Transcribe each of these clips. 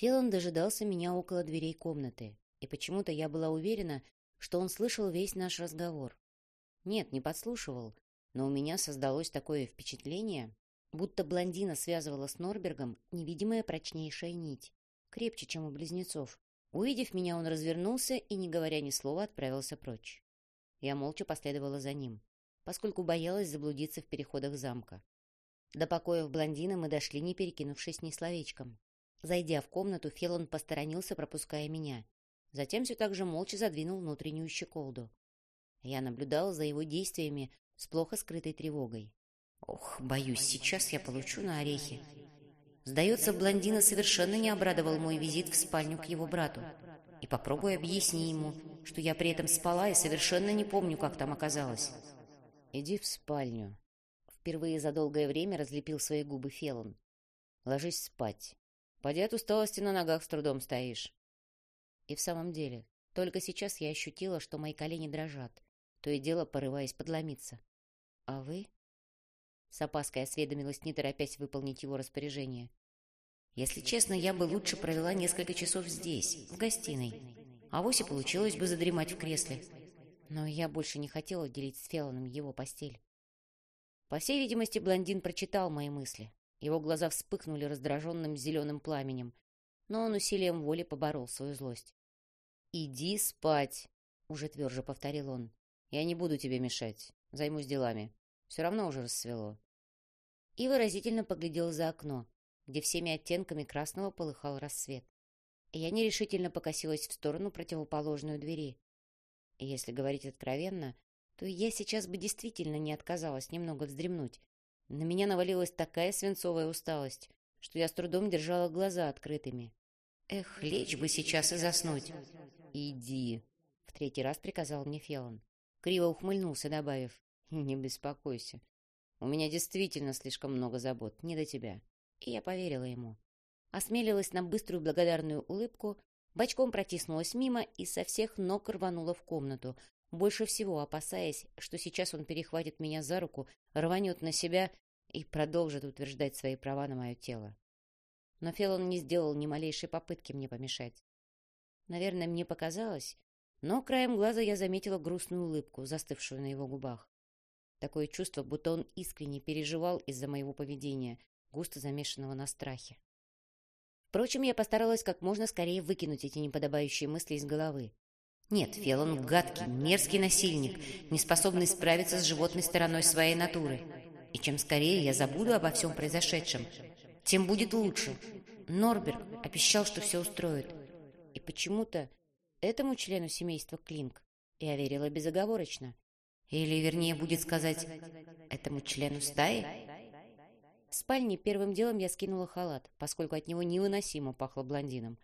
Фелон дожидался меня около дверей комнаты, и почему-то я была уверена, что он слышал весь наш разговор. Нет, не подслушивал, но у меня создалось такое впечатление, будто блондина связывала с Норбергом невидимая прочнейшая нить, крепче, чем у близнецов. Увидев меня, он развернулся и, не говоря ни слова, отправился прочь. Я молча последовала за ним, поскольку боялась заблудиться в переходах замка. До покоев блондина мы дошли, не перекинувшись ни словечком. Зайдя в комнату, Фелон посторонился, пропуская меня. Затем все так же молча задвинул внутреннюю щеколду. Я наблюдала за его действиями с плохо скрытой тревогой. Ох, боюсь, сейчас я получу на орехи. Сдается, блондина совершенно не обрадовал мой визит в спальню к его брату. И попробуй объясни ему, что я при этом спала и совершенно не помню, как там оказалась. «Иди в спальню». Впервые за долгое время разлепил свои губы Фелон. «Ложись спать. Поди от усталости на ногах с трудом стоишь». И в самом деле, только сейчас я ощутила, что мои колени дрожат, то и дело порываясь подломиться. «А вы?» С опаской осведомилась, не торопясь выполнить его распоряжение. «Если честно, я бы лучше провела несколько часов здесь, в гостиной. А вовсе получилось бы задремать в кресле. Но я больше не хотела делить с Феллоном его постель. По всей видимости, блондин прочитал мои мысли. Его глаза вспыхнули раздраженным зеленым пламенем, но он усилием воли поборол свою злость. «Иди спать», — уже тверже повторил он. «Я не буду тебе мешать. Займусь делами». Все равно уже рассвело. И выразительно поглядел за окно, где всеми оттенками красного полыхал рассвет. Я нерешительно покосилась в сторону противоположную двери. Если говорить откровенно, то я сейчас бы действительно не отказалась немного вздремнуть. На меня навалилась такая свинцовая усталость, что я с трудом держала глаза открытыми. Эх, лечь бы сейчас и заснуть. «Иди», — в третий раз приказал мне Фелон. Криво ухмыльнулся, добавив. «Не беспокойся. У меня действительно слишком много забот, не до тебя». И я поверила ему. Осмелилась на быструю благодарную улыбку, бочком протиснулась мимо и со всех ног рванула в комнату, больше всего опасаясь, что сейчас он перехватит меня за руку, рванет на себя и продолжит утверждать свои права на мое тело. Но Фелон не сделал ни малейшей попытки мне помешать. Наверное, мне показалось, но краем глаза я заметила грустную улыбку, застывшую на его губах. Такое чувство, будто он искренне переживал из-за моего поведения, густо замешанного на страхе. Впрочем, я постаралась как можно скорее выкинуть эти неподобающие мысли из головы. Нет, Фелон гадкий, мерзкий насильник, не способный справиться с животной стороной своей натуры. И чем скорее я забуду обо всем произошедшем, тем будет лучше. Норберг обещал, что все устроит. И почему-то этому члену семейства Клинк я верила безоговорочно. Или, вернее, будет сказать, этому члену стаи? В спальне первым делом я скинула халат, поскольку от него невыносимо пахло блондином.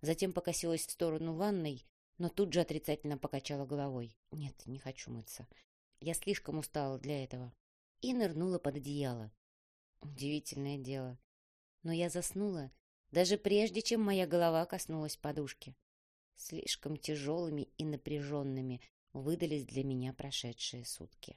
Затем покосилась в сторону ванной, но тут же отрицательно покачала головой. Нет, не хочу мыться. Я слишком устала для этого. И нырнула под одеяло. Удивительное дело. Но я заснула, даже прежде, чем моя голова коснулась подушки. Слишком тяжелыми и напряженными выдались для меня прошедшие сутки.